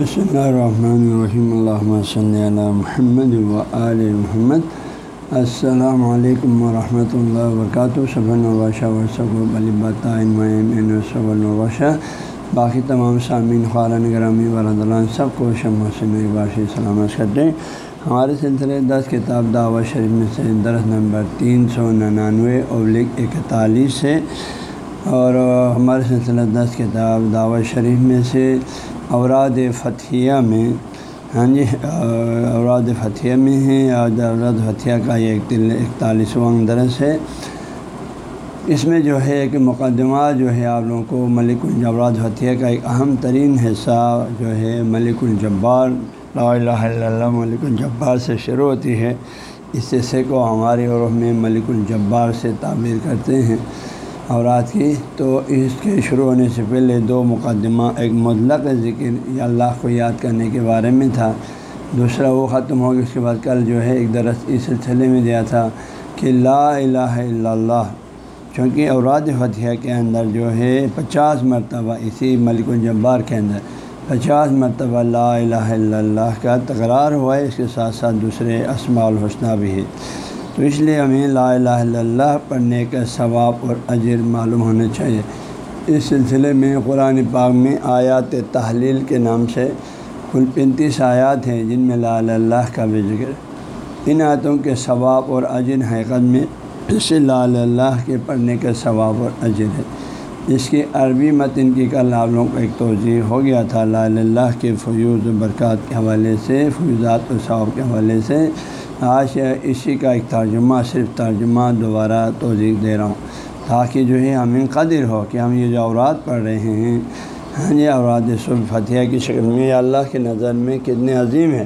بسم اللہ الرحمن الرحیم اللہ صلی اللہ محمد و آل محمد السلام علیکم ورحمۃ اللہ وبرکاتہ صبح الواشہ ورثب البۃ الواشہ باقی تمام سامعین خارن گرامی ورحمۃ سب کو شم حسن باشی سلامت کرتے ہیں ہمارے سلسلے دس کتاب دعوت شریف میں سے درس نمبر تین سو ننانوے ابلک اکتالیس ہے اور ہمارے سلسلہ دس کتاب دعوت شریف میں سے اوراد فتھیہ میں ہاں جی اوراد فتھیہ میں ہے اور اوراد فتھیہ کا یہ اکتالیسواں درس ہے۔ اس میں جو ہے کہ مقدمہ جو ہے آپ لوگوں کو ملک الجبرات فتھیہ کا ایک اہم ترین حصہ جو ہے ملک الجبار، لا الہ الا اللہ ملک الجبار سے شروع ہوتی ہے۔ اس حصے کو ہمارے عرف میں ملک الجبار سے تعبیر کرتے ہیں۔ اورات کی، تو اس کے شروع ہونے سے پہلے دو مقدمہ، ایک مطلق ذکر یا اللہ کو یاد کرنے کے بارے میں تھا، دوسرا وہ ختم ہو گیا، اس کے بعد کل جو ہے ایک درس اس سلسلے میں دیا تھا کہ لا الہ الا اللہ، چونکہ اوراد فتح کے اندر جو ہے پچاس مرتبہ اسی ملک الجبار کے اندر پچاس مرتبہ لا الہ الا اللہ کا تکرار ہوا ہے، اس کے ساتھ ساتھ دوسرے اسماع الحسنہ بھی ہے تو اس لیے ہمیں لا الہ الا اللہ پڑھنے کا ثواب اور اجر معلوم ہونا چاہیے۔ اس سلسلے میں قرآن پاک میں آیات تحلیل کے نام سے کل پینتیس آیات ہیں جن میں لا الہ اللہ کا بھی ذکر۔ ان آیتوں کے ثواب اور اجر حقیقت میں اس لا اللہ کے پڑھنے کا ثواب اور اجر ہے۔ اس کی عربی متن کی کل آپ لوگوں کو ایک توضیع ہو گیا تھا، لا اللہ کے فیوز و برکات کے حوالے سے، فیوزات و ثواب کے حوالے سے۔ آج اسی کا ایک ترجمہ، صرف ترجمہ، دوبارہ توضیع دے رہا ہوں۔ تاکہ جو ہے ہمیں قدر ہو کہ ہم یہ جو اوراد پڑھ رہے ہیں ہاں یہ اوراد سب فتح کی شکل میں اللہ کی نظر میں کتنے عظیم ہے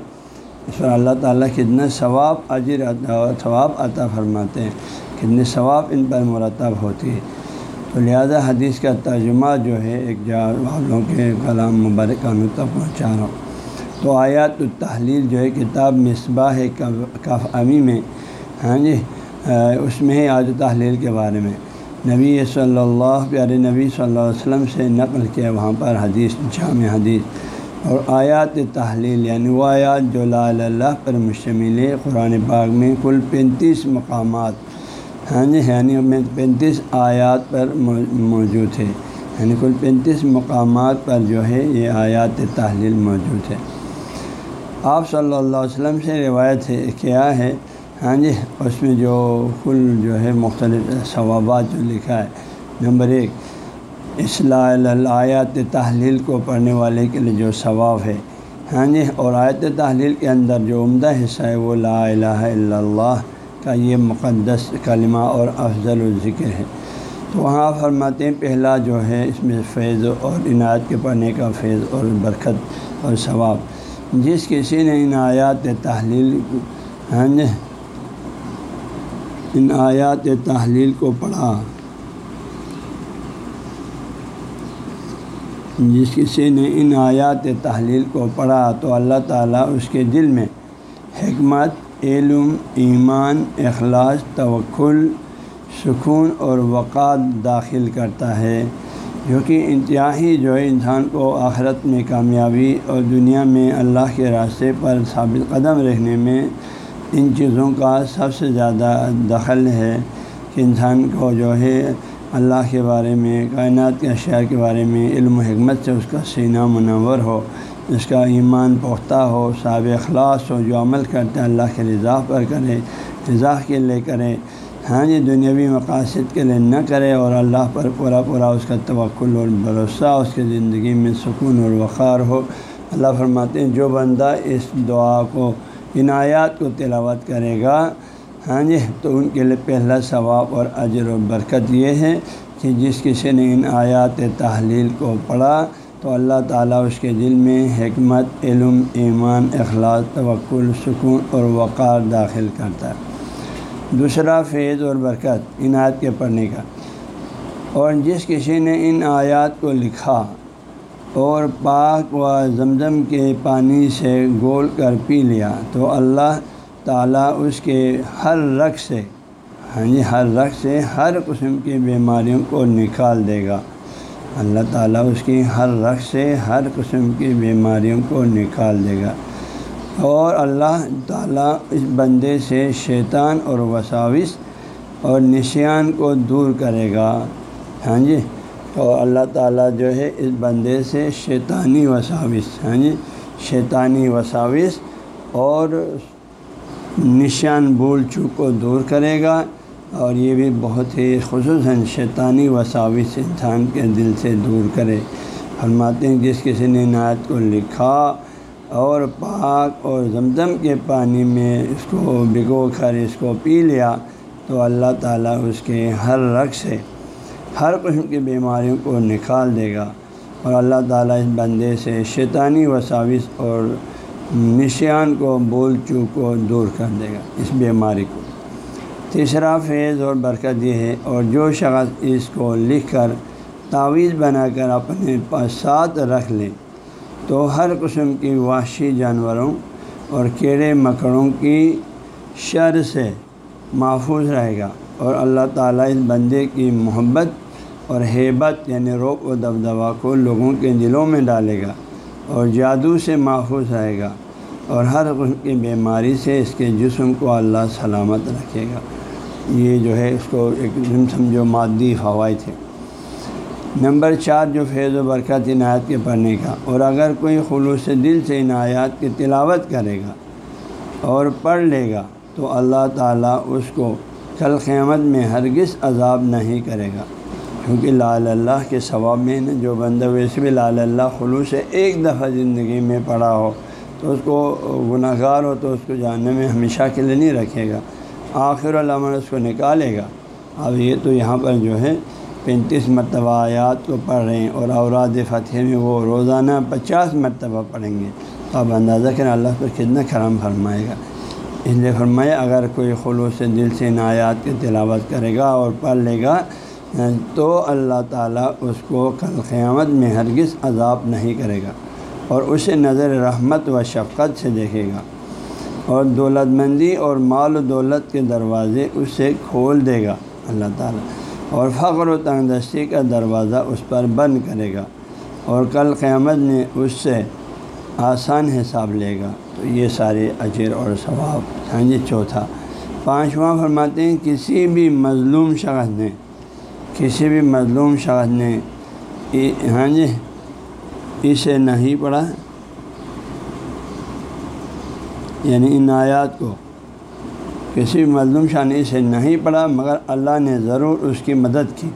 اس پر اللہ تعالیٰ کتنا ثواب اجر ثواب عطا فرماتے ہیں، کتنے ثواب ان پر مرتب ہوتی ہے تو لہذا حدیث کا ترجمہ جو ہے، ایک جا والوں کے کلام مبارک نقطہ پہنچا رہا ہوں۔ تو آیات التحلیل جو ہے کتاب مصباح کف امی میں ہاں جی اس میں ہے آج تحلیل کے بارے میں۔ نبی صلی اللہ، پیارے نبی صلی اللہ علیہ وسلم سے نقل کیا وہاں پر حدیث، جامع حدیث۔ اور آیات تحلیل یعنی وہ آیات جو لا اللہ پر مشتمل ہے، قرآن پاک میں کل پینتیس مقامات ہاں جی یعنی پینتیس آیات پر موجود ہے۔ یعنی کل پینتیس مقامات پر جو ہے یہ آیات تحلیل موجود ہے۔ آپ صلی اللہ علیہ وسلم سے روایت ہے کیا ہے۔ ہاں جی اس میں جو کل جو ہے مختلف ثوابات جو لکھا ہے۔ نمبر ایک، اصلاح آیات تحلیل کو پڑھنے والے کے لیے جو ثواب ہے۔ ہاں جی اور آیت تحلیل کے اندر جو عمدہ حصہ ہے وہ لا الہ الا اللہ کا یہ مقدس کلمہ اور افضل الذکر ہے۔ تو وہاں فرماتے ہیں، پہلا جو ہے اس میں فیض اور عنایت کے پڑھنے کا فیض اور برکت اور ثواب۔ جس کسی نے ان آیات تحلیل ہاں جی؟ ان آیات تحلیل کو پڑھا۔ جس کسی نے ان آیات تحلیل کو پڑھا تو اللہ تعالیٰ اس کے دل میں حکمت، علم، ایمان، اخلاص، توکل، سکون اور وقات داخل کرتا ہے۔ جو کہ انتہائی جو ہے انسان کو آخرت میں کامیابی اور دنیا میں اللہ کے راستے پر ثابت قدم رہنے میں ان چیزوں کا سب سے زیادہ دخل ہے کہ انسان کو جو ہے اللہ کے بارے میں، کائنات کے اشیاء کے بارے میں علم و حکمت سے اس کا سینہ منور ہو، اس کا ایمان پختہ ہو صاب اخلاص ہو، جو عمل کرتے اللہ کے رضا پر کرے، رضا کے لے کرے۔ ہاں جی دنیاوی مقاصد کے لیے نہ کرے اور اللہ پر پورا پورا اس کا توقل اور بھروسہ، اس کی زندگی میں سکون اور وقار ہو۔ اللہ فرماتے ہیں، جو بندہ اس دعا کو، ان آیات کو تلاوت کرے گا ہاں جی تو ان کے لیے پہلا ثواب اور اجر و برکت یہ ہے کہ جس کسی نے ان آیات تحلیل کو پڑھا، تو اللہ تعالیٰ اس کے دل میں حکمت، علم، ایمان اخلاق توقل سکون اور وقار داخل کرتا ہے۔ دوسرا فیض اور برکت ان آیات کے پڑھنے کا۔ اور جس کسی نے ان آیات کو لکھا اور پاک و زمزم کے پانی سے گول کر پی لیا، تو اللہ تعالیٰ اس کے ہر رقص سے ہاں جی ہر رقص سے ہر قسم کی بیماریوں کو نکال دے گا۔ اللہ تعالیٰ اس کی ہر رخ سے ہر قسم کی بیماریوں کو نکال دے گا۔ اور اللہ تعالیٰ اس بندے سے شیطان اور وساوس اور نشان کو دور کرے گا۔ ہاں جی؟ اور اللہ تعالیٰ جو ہے اس بندے سے شیطانی وساوس ہاں جی؟ شیطانی وساوس اور نشان بول چوک کو دور کرے گا۔ اور یہ بھی بہت ہی خصوصاً شیطانی وساوس انسان کے دل سے دور کرے۔ فرماتے ہیں، جس کسی نے نعت کو لکھا اور پاک اور زمزم کے پانی میں اس کو بھگو کر اس کو پی لیا تو اللہ تعالیٰ اس کے ہر رگ سے ہر قسم کی بیماریوں کو نکال دے گا اور اللہ تعالیٰ اس بندے سے شیطانی وساوس اور نشان کو، بول چوک کو دور کر دے گا اس بیماری کو۔ تیسرا فیض اور برکت یہ ہے اور جو شخص اس کو لکھ کر تعویذ بنا کر اپنے پاس ساتھ رکھ لے تو ہر قسم کی وحشی جانوروں اور کیڑے مکڑوں کی شر سے محفوظ رہے گا اور اللہ تعالیٰ اس بندے کی محبت اور ہیبت یعنی روپ و دبدبا کو لوگوں کے دلوں میں ڈالے گا اور جادو سے محفوظ رہے گا اور ہر قسم کی بیماری سے اس کے جسم کو اللہ سلامت رکھے گا۔ یہ جو ہے اس کو ایک سمجھو مادی فوائد تھے نمبر چار جو فیض و برکت عنایت کے پڑھنے کا، اور اگر کوئی خلوص دل سے ان آیات کی تلاوت کرے گا اور پڑھ لے گا، تو اللہ تعالیٰ اس کو کل قیامت میں ہرگز عذاب نہیں کرے گا۔ کیونکہ لال اللہ کے ثواب میں نا جو بندہ ویسے بھی لال اللہ خلوص سے ایک دفعہ زندگی میں پڑھا ہو، تو اس کو گناہ گار ہو، تو اس کو جاننے میں ہمیشہ کے لیے نہیں رکھے گا، آخر علامہ اس کو نکالے گا۔ اب یہ تو یہاں پر جو ہے پینتیس مرتبہ آیات کو پڑھ رہے ہیں اور اوراد فتح میں وہ روزانہ پچاس مرتبہ پڑھیں گے تو آپ اندازہ کریں اللہ پر کتنا کرم فرمائے گا۔ اس لیے فرمایا اگر کوئی خلوص دل سے ان آیات کی تلاوت کرے گا اور پڑھ لے گا، تو اللہ تعالیٰ اس کو کل قیامت میں ہرگز عذاب نہیں کرے گا اور اسے نظر رحمت و شفقت سے دیکھے گا اور دولت مندی اور مال و دولت کے دروازے اس سے کھول دے گا۔ اللہ تعالیٰ اور فخر و تنگدستی کا دروازہ اس پر بند کرے گا اور کل قیامت میں اس سے آسان حساب لے گا۔ تو یہ سارے اجر اور ثواب۔ ہاں جی چوتھا۔ پانچواں فرماتے ہیں، کسی بھی مظلوم شخص نے، کسی بھی مظلوم شخص نے ہاں جی اسے نہیں پڑھا یعنی ان آیات کو کسی مظلوم شاہ نے اسے نہیں پڑھا، مگر اللہ نے ضرور اس کی مدد کی۔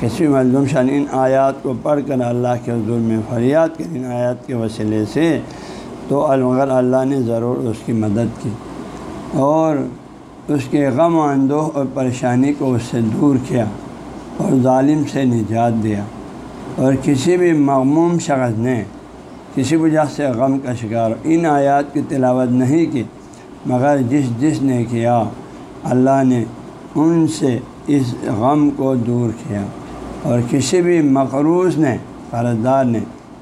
کسی مظلوم شاہ ان آیات کو پڑھ کر اللہ کے حضور میں فریاد کر ان آیات کے وسیلے سے تو مگر اللہ نے ضرور اس کی مدد کی۔ اور اس کے غم اندوہ اور پریشانی کو اس سے دور کیا اور ظالم سے نجات دیا۔ اور کسی بھی مغموم شخص نے کسی وجہ سے غم کا شکار ان آیات کی تلاوت نہیں کی مگر جس جس نے کیا، اللہ نے ان سے اس غم کو دور کیا۔ اور کسی بھی مقروض نے قرض دار نے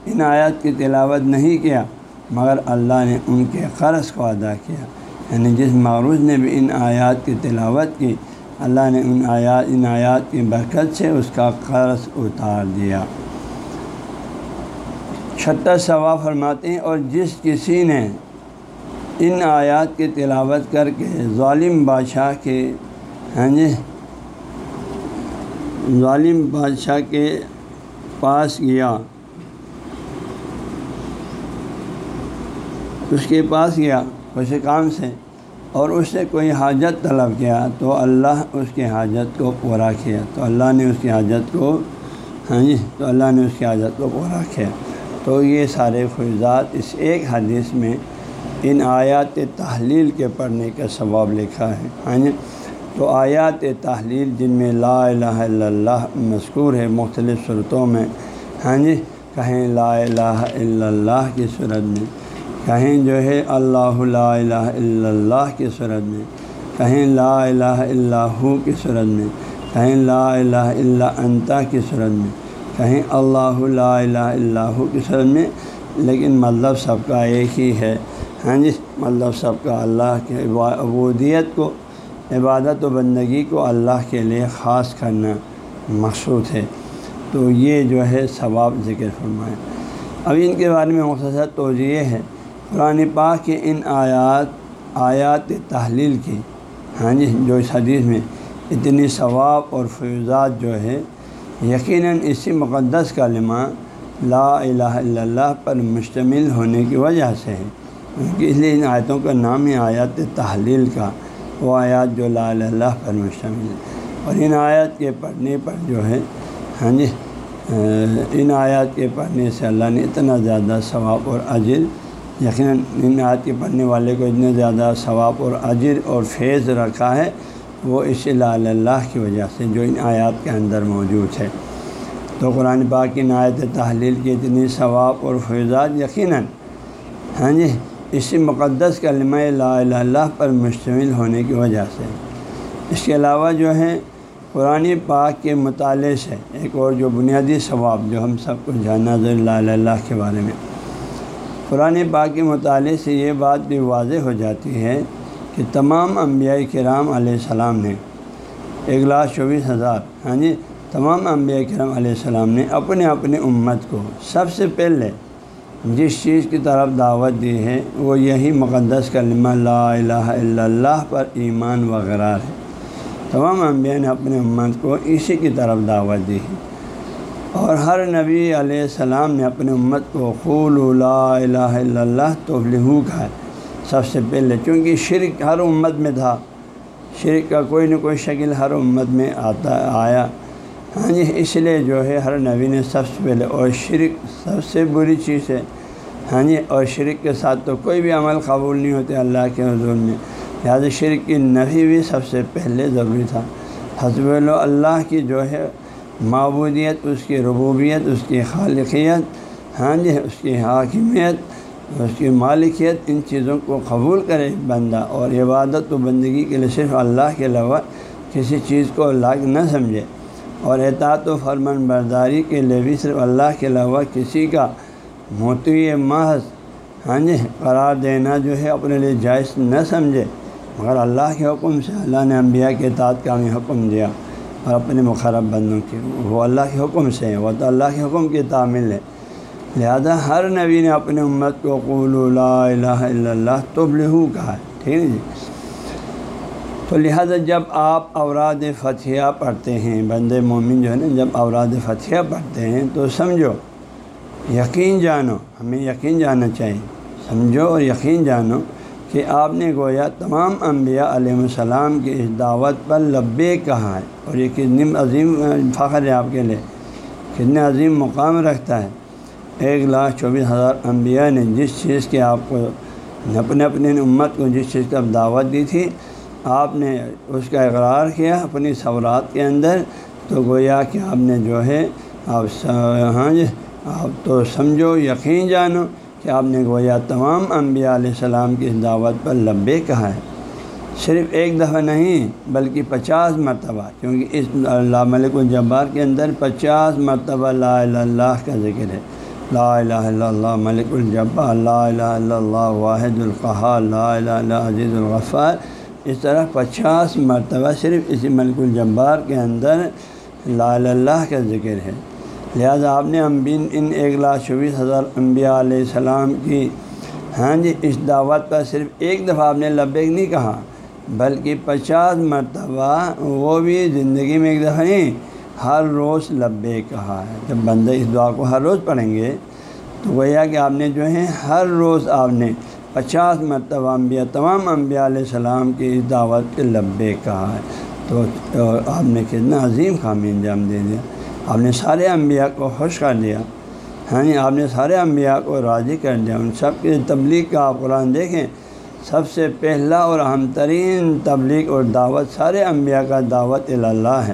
ان آیات کی تلاوت نہیں کیا، مگر اللہ نے ان کے قرض کو ادا کیا۔ یعنی جس معروض نے بھی ان آیات کی تلاوت کی، اللہ نے ان آیات ان آیات کی برکت سے اس کا قرض اتار دیا۔ چھٹا ثواب فرماتے ہیں، اور جس کسی نے ان آیات کی تلاوت کر کے ظالم بادشاہ کے ہاں جی ظالم بادشاہ کے پاس گیا۔ اس کے پاس گیا کسی کام سے، اور اس سے کوئی حاجت طلب کیا تو اللہ اس کی حاجت کو پورا کیا۔ تو اللہ نے اس کی حاجت کو ہاں جی تو اللہ نے اس کی حاجت کو پورا کیا۔ تو یہ سارے فیضات اس ایک حدیث میں ان آیات تحلیل کے پڑھنے کا ثواب لکھا ہے۔ ہاں جی؟ تو آیات تحلیل جن میں لا الہ الا اللہ مذکور ہے، مختلف صورتوں میں ہاں جی؟ کہیں لا الہ الا اللہ کی صورت میں، کہیں جو ہے اللہ لا الہ الا اللہ کی صورت میں، کہیں لا الہ اللہ کی صورت میں، کہیں لا الہ الا انتا کی صورت میں، کہیں اللہ لا الہ اللہ کی صورت میں، لیکن مطلب سب کا ایک ہی ہے۔ ہاں جی مطلب سب کا اللہ کے عبودیت کو، عبادت و بندگی کو اللہ کے لیے خاص کرنا مقصود ہے۔ تو یہ جو ہے ثواب ذکر فرمائے۔ اب ان کے بارے میں مختصر توجہ ہے، قرآن پاک کے ان آیات آیات تحلیل کی ہاں جی جو اس حدیث میں اتنی ثواب اور فیوزات جو ہے، یقیناً اسی مقدس کلمہ لا الہ الا اللہ پر مشتمل ہونے کی وجہ سے ہے۔ اس لیے ان آیتوں کا نام ہی آیات تحلیل کا، وہ آیات جو لا اللہ پر مشتمل ہے اور ان آیات کے پڑھنے پر جو ہے ہاں جی ان آیات کے پڑھنے سے اللہ نے اتنا زیادہ ثواب اور اجر، یقیناً ان آیات کے پڑھنے والے کو اتنے زیادہ ثواب اور اجر اور فیض رکھا ہے، وہ اس لا اللہ کی وجہ سے جو ان آیات کے اندر موجود ہے۔ تو قرآن پاک کی نایت تحلیل کی اتنی ثواب اور فیضات، یقیناً ہاں جی اسی مقدس کلمہ لا الہ اللہ پر مشتمل ہونے کی وجہ سے۔ اس کے علاوہ جو ہے، قرآن پاک کے مطالعے سے ایک اور جو بنیادی ثواب جو ہم سب کو جانا ضرور لا اللہ کے بارے میں۔ قرآن پاک کے مطالعے سے یہ بات بھی واضح ہو جاتی ہے کہ تمام انبیاء کرام علیہ السلام نے ایک لاکھ چوبیس ہزار ہاں جی تمام انبیاء کرام علیہ السلام نے اپنے اپنے امت کو سب سے پہلے جس چیز کی طرف دعوت دی ہے، وہ یہی مقدس کلمہ لا الہ الا اللہ پر ایمان وغیرہ ہے۔ تمام انبیاء نے اپنے امت کو اسی کی طرف دعوت دی ہے۔ اور ہر نبی علیہ السلام نے اپنے امت کو خول لا الہ الا اللہ تو لہو کا ہے سب سے پہلے، چونکہ شرک ہر امت میں تھا، شرک کا کوئی نہ کوئی شکل ہر امت میں آتا، آیا۔ ہاں جی اس لیے جو ہے، ہر نبی نے سب سے پہلے، اور شرک سب سے بری چیز ہے ہاں جی اور شرک کے ساتھ تو کوئی بھی عمل قبول نہیں ہوتے اللہ کے حضور میں۔ لہٰذا شرک کی نفی بھی سب سے پہلے ضروری تھا۔ حسب اللہ کی جو ہے معبودیت، اس کی ربوبیت، اس کی خالقیت ہاں جی اس کی حاکمیت، اس کی مالکیت، ان چیزوں کو قبول کرے بندہ۔ اور عبادت و بندگی کے لیے صرف اللہ کے علاوہ کسی چیز کو لاگ نہ سمجھے۔ اور اعتعاد و فرمان برداری کے لیے بھی صرف اللہ کے علاوہ کسی کا موتی محض ہاں جی قرار دینا جو ہے اپنے لیے جائز نہ سمجھے، مگر اللہ کے حکم سے اللہ نے انبیاء کے اطاعت کا ہمیں حکم دیا اور اپنے مخرب بندوں کی، وہ اللہ کے حکم سے ہے وہ تو اللہ کے حکم کی تعمیل ہے۔ لہذا ہر نبی نے اپنے امت کو قول لا الہ الا اللہ تبلہو کہا ہے، ٹھیک ہے جی۔ تو لہٰذا جب آپ اوراد فتحیہ پڑھتے ہیں بند مومن جو ہے نا، جب اوراد فتحیہ پڑھتے ہیں تو سمجھو یقین جانو، ہمیں یقین جاننا چاہیے۔ سمجھو اور یقین جانو کہ آپ نے گویا تمام انبیاء علیہ السلام کی اس دعوت پر لبے کہا ہے اور یہ کتنی عظیم فخر ہے آپ کے لیے۔ کتنے عظیم مقام رکھتا ہے۔ ایک لاکھ چوبیس ہزار انبیاء نے جس چیز کی آپ کو اپنے اپنے امت کو جس چیز کی دعوت دی تھی، آپ نے اس کا اقرار کیا اپنی سورات کے اندر۔ تو گویا کہ آپ نے جو ہے، آپ ہاں جی آپ تو سمجھو، یقین جانو کہ آپ نے گویا تمام انبیاء علیہ السلام کی اس دعوت پر لبے کہا ہے۔ صرف ایک دفعہ نہیں، بلکہ پچاس مرتبہ، کیونکہ اس اللہ ملک الجبار کے اندر پچاس مرتبہ لا الہ اللہ کا ذکر ہے۔ لا الہ الا اللہ ملک الجبار، لا الہ الا اللہ واحد القحا لا الہ الا عزیز الغفار۔ اس طرح پچاس مرتبہ صرف اسی ملک الجبار کے اندر لا اللہ کا ذکر ہے۔ لہذا آپ نے امبین ان ایک لاکھ چوبیس ہزار انبیاء علیہ السلام کی ہاں جی اس دعوت پر صرف ایک دفعہ آپ نے لبیک نہیں کہا، بلکہ پچاس مرتبہ وہ بھی زندگی میں ایک دفعہ نہیں، ہر روز لبے کہا ہے۔ جب بندہ اس دعا کو ہر روز پڑھیں گے، تو گویا کہ آپ نے جو ہے، ہر روز آپ نے پچاس مرتبہ انبیاء، تمام انبیاء علیہ السلام کی اس دعوت کے لبے کہا ہے۔ تو آپ نے کتنا عظیم خامی انجام دے دیا۔ آپ نے سارے انبیاء کو خوش کر دیا ہاں جی؟ آپ نے سارے انبیاء کو راضی کر دیا۔ ان سب کی تبلیغ کا آپ قرآن دیکھیں، سب سے پہلا اور اہم ترین تبلیغ اور دعوت، سارے انبیاء کا دعوت اللہ ہے۔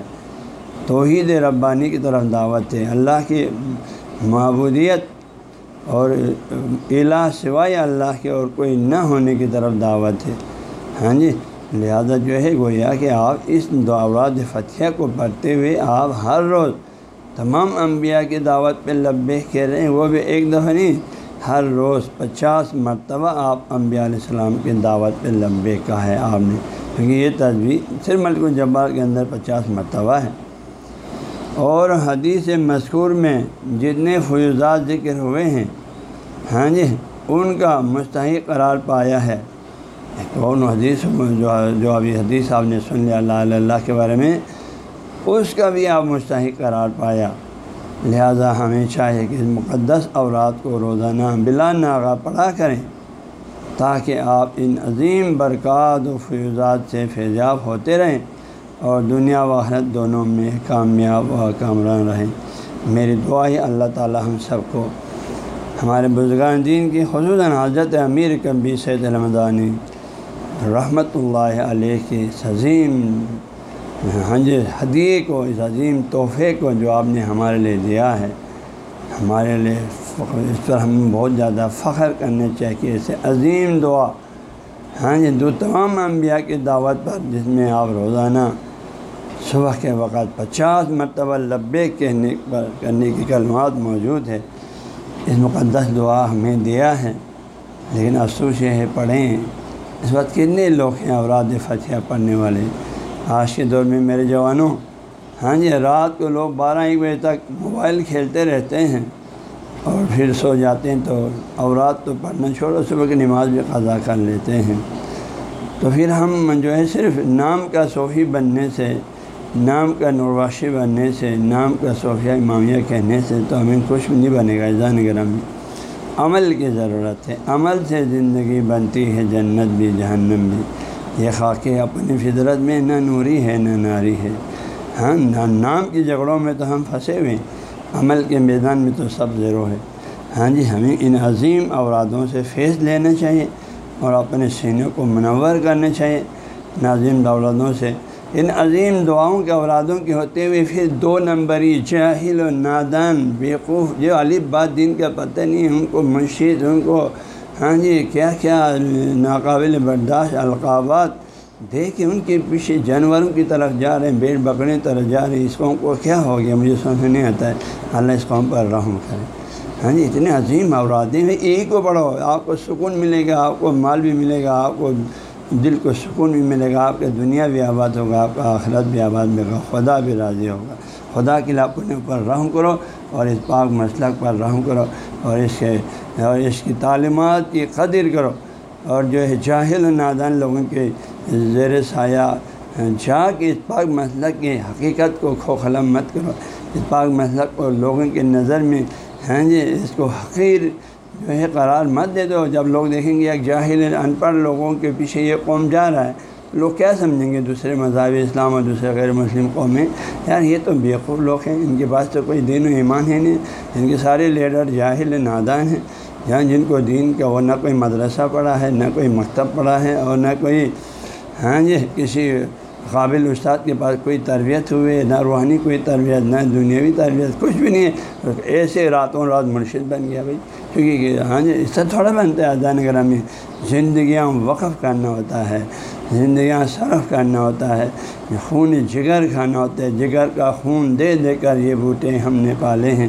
توحید ربانی کی طرف دعوت ہے۔ اللہ کی معبودیت اور الہ سوائے اللہ کے اور کوئی نہ ہونے کی طرف دعوت ہے۔ ہاں جی؟ لہذا جو ہے، گویا کہ آپ اس دعوات فتح کو پڑھتے ہوئے آپ ہر روز تمام انبیاء کی دعوت پہ لبے کہہ رہے ہیں، وہ بھی ایک دفعہ نہیں، ہر روز پچاس مرتبہ آپ انبیاء علیہ السلام کی دعوت پہ لبے کا ہے آپ نے، کیونکہ یہ تصویر صرف ملک الجبار کے اندر پچاس مرتبہ ہے۔ اور حدیث مذکور میں جتنے فیوزات ذکر ہوئے ہیں ہاں جی ان کا مستحق قرار پایا ہے۔ کون حدیث جو جو ابھی حدیث آپ نے سن لیا اللہ علیہ اللہ کے بارے میں اس کا بھی آپ مستحق قرار پایا۔ لہذا ہمیں چاہیے کہ مقدس اورات کو روزانہ بلا ناغا پڑھا کریں تاکہ آپ ان عظیم برکات و فیوزات سے فیضیاب ہوتے رہیں اور دنیا و حرت دونوں میں کامیاب و کامران رہیں۔ میری دعا ہی اللہ تعالی ہم سب کو ہمارے بزرگان دین کی خصوصاً حضرت امیر کبی سید المدانی رحمۃ اللہ علیہ کی عظیم ہاں جی حدیے کو اس عظیم تحفے کو جو آپ نے ہمارے لیے دیا ہے، ہمارے لیے اس پر ہم بہت زیادہ فخر کرنے چاہیے کہ ایسے عظیم دعا ہاں جی دو تمام انبیاء کی دعوت پر جس میں آپ روزانہ صبح کے وقت پچاس مرتبہ لبے کہنے پر کرنے کی کلمات موجود ہے اس مقدس دعا ہمیں دیا ہے۔ لیکن افسوس یہ ہے، پڑھیں۔ اس وقت کتنے لوگ ہیں اوراد فتح پڑھنے والے؟ آج کے دور میں میرے جوانوں ہاں جی رات کو لوگ بارہ ایک بجے تک موبائل کھیلتے رہتے ہیں اور پھر سو جاتے ہیں تو اورات تو پڑھنا چھوڑو، صبح کی نماز بھی قضا کر لیتے ہیں۔ تو پھر ہم جو ہے صرف نام کا صوفی بننے سے، نام کا نرواشی بننے سے، نام کا صوفیہ امامیہ کہنے سے تو ہمیں کچھ بھی نہیں بنے گا۔ ایزان گرم عمل کی ضرورت ہے۔ عمل سے زندگی بنتی ہے، جنت بھی، جہنم بھی۔ یہ خاکے اپنی فطرت میں نہ نوری ہے نہ ناری ہے۔ ہاں نام کی جھگڑوں میں تو ہم پھنسے ہوئے عمل کے میدان میں تو سب زیرو ہے۔ ہاں جی ہمیں ان عظیم اورادوں سے فیض لینا چاہیے اور اپنے سینوں کو منور کرنا چاہیے۔ ناظم دولتوں سے، ان عظیم دعاؤں کے اورادوں کے ہوتے ہوئے پھر دو نمبری جاہل و نادان، بیوقوف، جو علیب بات دین کا پتہ نہیں ان کو منشید ان کو ہاں جی کیا کیا ناقابل برداشت القابات؟ دیکھیں ان کے پیچھے جانوروں کی طرف جا رہے ہیں بیڑ بکرے طرف جا رہے ہیں، اس قوم کو کیا ہو گیا؟ مجھے سمجھ نہیں آتا ہے۔ اللہ اس قوم پر رحم کرے۔ ہاں جی اتنے عظیم اورادیں ہیں۔ ایک کو پڑھو، آپ کو سکون ملے گا، آپ کو مال بھی ملے گا، آپ کو دل کو سکون بھی ملے گا، آپ کا دنیا بھی آباد ہوگا، آپ کا آخرت بھی آباد ہوگا، خدا بھی راضی ہوگا۔ خدا کے لیے اپنے اوپر رحم کرو اور اس پاک مسلک پر رحم کرو اور اس کے اور اس کی تعلیمات کی قدر کرو۔ اور جو ہے جاہل نادان لوگوں کے زیر سایہ جا کے اس پاک مسلک کی حقیقت کو کھوکھلم مت کرو۔ اس پاک مسلک کو لوگوں کے نظر میں ہیں جی اس کو حقیر جو ہے قرار مت دے دو۔ جب لوگ دیکھیں گے ایک جاہل، ان پڑھ لوگوں کے پیچھے یہ قوم جا رہا ہے لوگ کیا سمجھیں گے دوسرے مذہب اسلام اور دوسرے غیر مسلم قومیں یار یہ تو بیوقوف لوگ ہیں، ان کے پاس تو کوئی دین و ایمان ہے نہیں، ان کے سارے لیڈر جاہل نادان ہیں۔ جہاں جن کو دین کا وہ نہ کوئی مدرسہ پڑھا ہے، نہ کوئی مکتب پڑھا ہے اور نہ کوئی ہاں جی کسی قابل استاد کے پاس کوئی تربیت ہوئے، نہ روحانی کوئی تربیت، نہ دنیاوی تربیت، کچھ بھی نہیں ہے۔ ایسے راتوں رات مرشد بن گیا بھائی۔ کیونکہ ہاں جی اس سے تھوڑا بنتا ہے اذان گرہ میں زندگیاں وقف کرنا ہوتا ہے۔ زندگیاں صرف کرنا ہوتا ہے خون جگر کھانا ہوتا ہے، جگر کا خون دے دے کر یہ بوٹے ہم نے پالے ہیں۔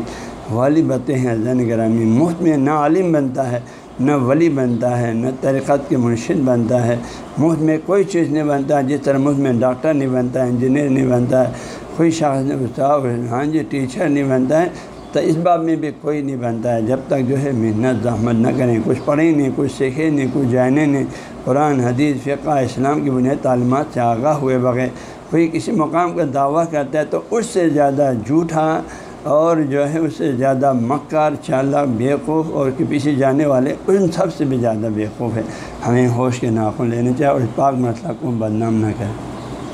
والی بتیں ہیں زین گرامی مفت میں نہ عالم بنتا ہے، نہ ولی بنتا ہے، نہ طریقت کے منشد بنتا ہے۔ مفت میں کوئی چیز نہیں بنتا ہے جس طرح مفت میں ڈاکٹر نہیں بنتا ہے انجینئر نہیں بنتا ہے کوئی شخص استاد ہاں جی ٹیچر نہیں بنتا ہے تو اس بات میں بھی کوئی نہیں بنتا۔ ہے جب تک جو ہے محنت، زحمت نہ کریں، کچھ پڑھیں نہیں، کچھ سیکھیں نہیں، کچھ جانے نہیں قرآن، حدیث، فقہ، اسلام کی بنیاد، تعلیمات سے آگاہ ہوئے بغیر۔ کوئی کسی مقام کا دعویٰ کرتا ہے تو اس سے زیادہ جھوٹا اور جو ہے اس سے زیادہ مکار، چالا، بیوقوف اور کے پیچھے جانے والے ان سب سے بھی زیادہ بیوقوف ہے ہمیں ہوش کے ناخن لینے چاہیے اور اس پاک مسئلہ کو بدنام نہ کریں۔